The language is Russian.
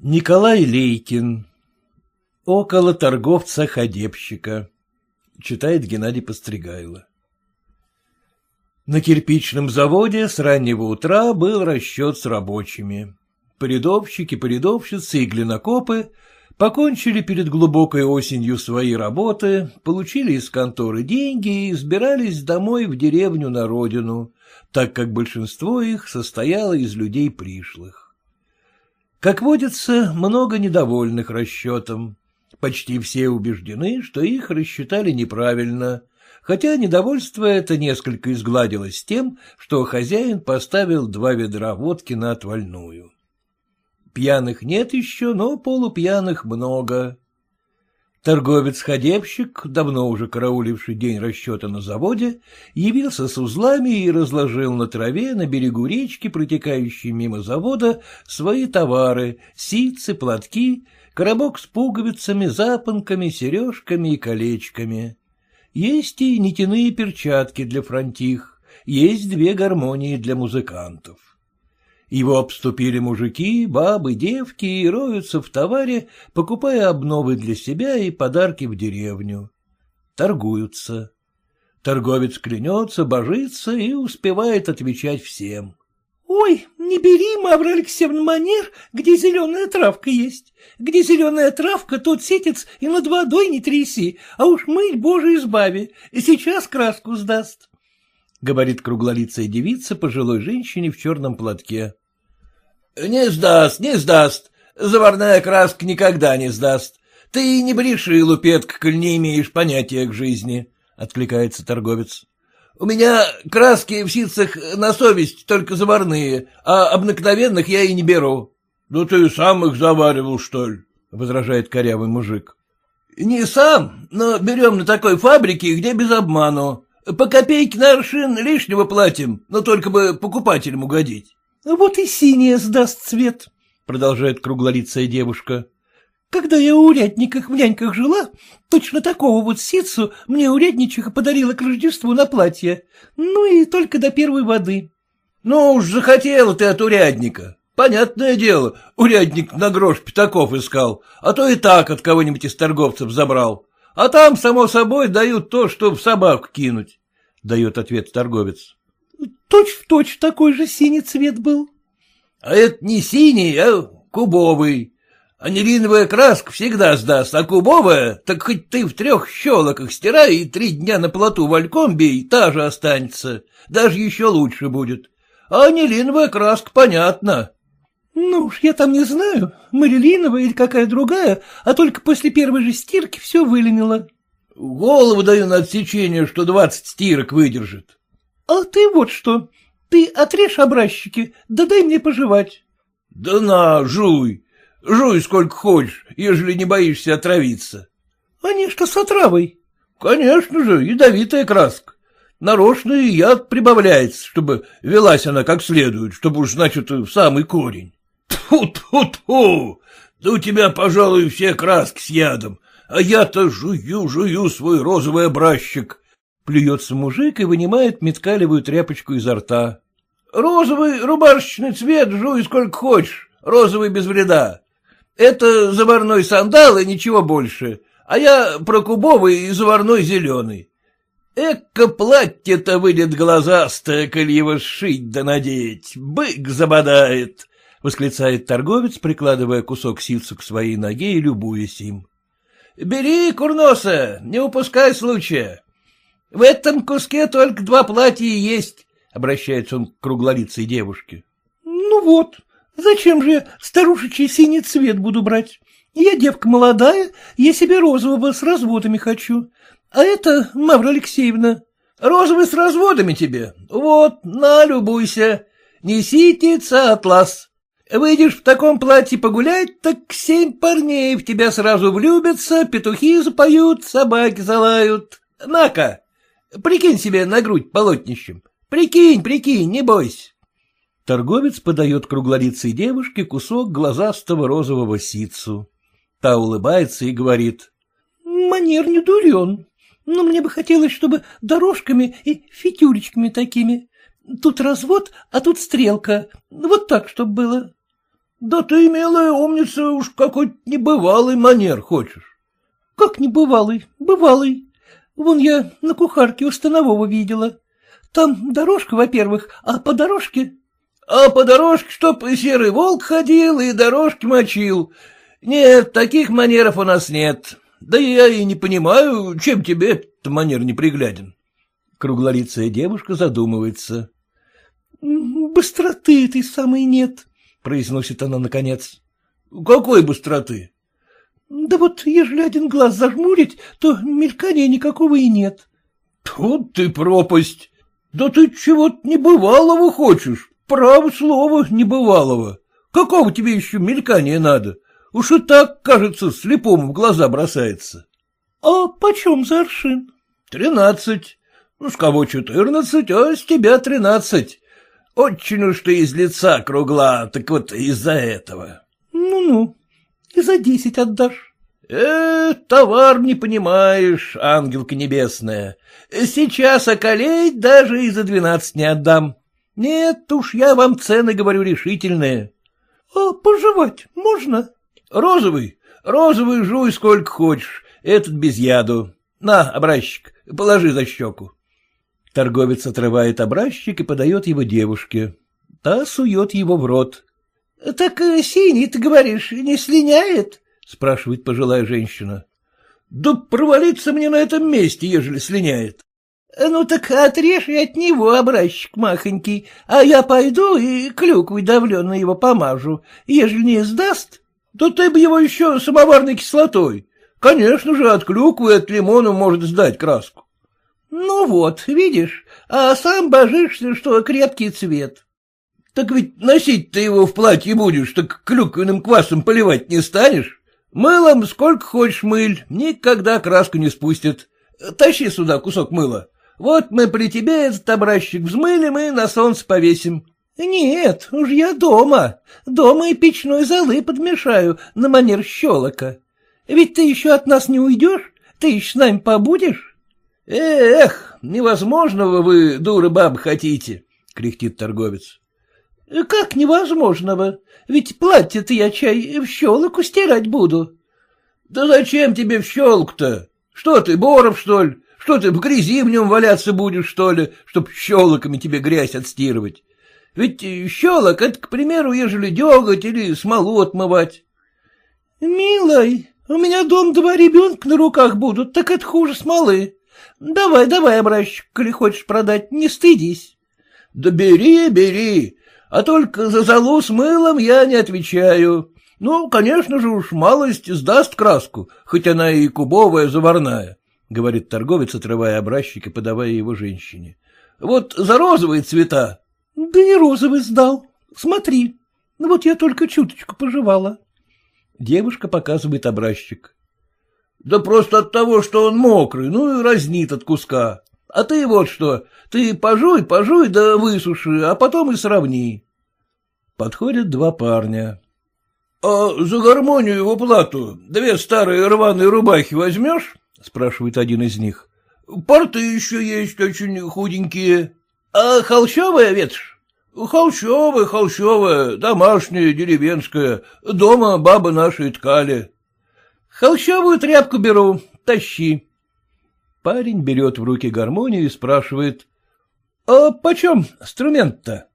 Николай Лейкин. Около торговца-ходебщика. Читает Геннадий Постригайло. На кирпичном заводе с раннего утра был расчет с рабочими. Порядовщики, порядовщицы и глинокопы покончили перед глубокой осенью свои работы, получили из конторы деньги и избирались домой в деревню на родину, так как большинство их состояло из людей пришлых. Как водится, много недовольных расчетом. Почти все убеждены, что их рассчитали неправильно, хотя недовольство это несколько изгладилось тем, что хозяин поставил два ведра водки на отвальную. Пьяных нет еще, но полупьяных много. Торговец-ходебщик, давно уже карауливший день расчета на заводе, явился с узлами и разложил на траве на берегу речки, протекающей мимо завода, свои товары — ситцы, платки, коробок с пуговицами, запонками, сережками и колечками. Есть и нитяные перчатки для фронтих, есть две гармонии для музыкантов. Его обступили мужики, бабы, девки и роются в товаре, покупая обновы для себя и подарки в деревню. Торгуются. Торговец клянется, божится и успевает отвечать всем. — Ой, не бери, Мавра Алексеевна, манер, где зеленая травка есть. Где зеленая травка, тот сетец и над водой не тряси, а уж мыть, боже, избави, сейчас краску сдаст. — говорит круглолицая девица пожилой женщине в черном платке. — Не сдаст, не сдаст. Заварная краска никогда не сдаст. Ты не бреши, лупетка, коль не имеешь понятия к жизни, — откликается торговец. У меня краски в ситцах на совесть только заварные, а обыкновенных я и не беру. — Да ты сам их заваривал, что ли? — возражает корявый мужик. — Не сам, но берем на такой фабрике, где без обману. По копейке на аршин лишнего платим, но только бы покупателям угодить. — Вот и синяя сдаст цвет, — продолжает круглолицая девушка. Когда я у урядниках в няньках жила, точно такого вот ситцу мне урядничиха подарила к Рождеству на платье, ну и только до первой воды. — Ну уж захотела ты от урядника. Понятное дело, урядник на грош пятаков искал, а то и так от кого-нибудь из торговцев забрал. А там, само собой, дают то, что в собаку кинуть, — дает ответ торговец. Точь в точь такой же синий цвет был. — А это не синий, а кубовый. Анилиновая краска всегда сдаст, а кубовая, так хоть ты в трех щелоках стирай и три дня на плоту вальком бей, та же останется, даже еще лучше будет. А анилиновая краска понятно. Ну уж я там не знаю, марилиновая или какая другая, а только после первой же стирки все выленило. Голову даю на отсечение, что двадцать стирок выдержит. А ты вот что, ты отрежь образчики, да дай мне пожевать. Да на, жуй. Жуй сколько хочешь, ежели не боишься отравиться. — не что с отравой? — Конечно же, ядовитая краска. Нарочный яд прибавляется, чтобы велась она как следует, чтобы уж, значит, в самый корень. Тьфу-тьфу-тьфу! Да у тебя, пожалуй, все краски с ядом, а я-то жую-жую свой розовый образчик. Плюется мужик и вынимает меткалевую тряпочку изо рта. Розовый рубашечный цвет жуй сколько хочешь, розовый без вреда. Это заварной сандал и ничего больше, а я про кубовый и заварной зеленый. Эка платье-то выйдет глазастое, коль его сшить да надеть, бык забодает, — восклицает торговец, прикладывая кусок ситцу к своей ноге и любуясь им. — Бери, курноса, не упускай случая. В этом куске только два платья есть, — обращается он к круглолицей девушке. — Ну вот, Зачем же старушечий синий цвет буду брать? Я девка молодая, я себе розового с разводами хочу. А это, Мавра Алексеевна... Розовый с разводами тебе? Вот, налюбуйся. Несите атлас. Выйдешь в таком платье погулять, так семь парней в тебя сразу влюбятся, петухи запоют, собаки залают. На-ка, прикинь себе на грудь полотнищем. Прикинь, прикинь, не бойся. Торговец подает круглолицей девушке кусок глазастого розового ситцу. Та улыбается и говорит. — Манер не дурен, но мне бы хотелось, чтобы дорожками и фитюречками такими. Тут развод, а тут стрелка. Вот так, чтобы было. — Да ты, милая умница, уж какой-то небывалый манер хочешь. — Как небывалый? Бывалый. Вон я на кухарке у Станового видела. Там дорожка, во-первых, а по дорожке... — А по дорожке, чтоб серый волк ходил и дорожки мочил. Нет, таких манеров у нас нет. Да я и не понимаю, чем тебе этот манер непригляден. Круглолицая девушка задумывается. — Быстроты этой самой нет, — произносит она наконец. — Какой быстроты? — Да вот, ежели один глаз зажмурить, то мелькания никакого и нет. — Тут ты пропасть. Да ты чего-то небывалого хочешь. Право слово небывалого. Какого тебе еще мелькания надо? Уж и так, кажется, слепому в глаза бросается. — А почем за аршин? — Тринадцать. Ну, с кого четырнадцать, а с тебя тринадцать. Очень уж ты из лица кругла, так вот из-за этого. Ну — и за десять отдашь. — Э, товар не понимаешь, ангелка небесная. Сейчас околеть даже и за двенадцать не отдам. Нет уж, я вам цены говорю решительные. — А пожевать можно? — Розовый, розовый жуй сколько хочешь, этот без яду. На, образчик, положи за щеку. Торговец отрывает образчик и подает его девушке. Та сует его в рот. — Так э, синий, ты говоришь, не слиняет? — спрашивает пожилая женщина. — Да провалиться мне на этом месте, ежели слиняет. — Ну так отрежь и от него образчик махонький, а я пойду и клюквой давленной его помажу. Ежели не сдаст... — Да ты бы его еще самоварной кислотой. Конечно же, от клюквы от лимона может сдать краску. — Ну вот, видишь, а сам божишься, что крепкий цвет. — Так ведь носить ты его в платье будешь, так клюквенным квасом поливать не станешь. Мылом сколько хочешь мыль, никогда краску не спустит. Тащи сюда кусок мыла. Вот мы при тебе этот образчик взмылим и на солнце повесим. — Нет, уж я дома. Дома и печной золы подмешаю на манер щелока. Ведь ты еще от нас не уйдешь, ты еще с нами побудешь. — Эх, невозможного вы, дуры бабы, хотите, — кряхтит торговец. — Как невозможного? Ведь платье-то я чай в щелоку стирать буду. — Да зачем тебе в щелк-то? Что ты, Боров, что ли? Что ты, в грязи в нем валяться будешь, что ли, чтоб щелоками тебе грязь отстирывать? Ведь щелок — это, к примеру, ежели деготь или смолу отмывать. — Милый, у меня дом два ребенка на руках будут, так это хуже смолы. Давай, давай, образчик, коли хочешь продать, не стыдись. — Да бери, бери, а только за залу с мылом я не отвечаю. Ну, конечно же уж малость сдаст краску, хоть она и кубовая, заварная, — говорит торговец, отрывая образчик и подавая его женщине. — Вот за розовые цвета. — Да и розовый сдал. Смотри, ну вот я только чуточку пожевала. Девушка показывает образчик. — Да просто от того, что он мокрый, ну и разнит от куска. А ты вот что, ты пожуй, пожуй, да высуши, а потом и сравни. Подходят два парня. — А за гармонию в оплату две старые рваные рубахи возьмешь? — спрашивает один из них. — Порты еще есть очень худенькие. — А холщовая ветошь? — Холщовая, холщовая, домашняя, деревенская, дома бабы наши ткали. — Холщовую тряпку беру, тащи. Парень берет в руки гармонию и спрашивает. — А почем инструмент-то?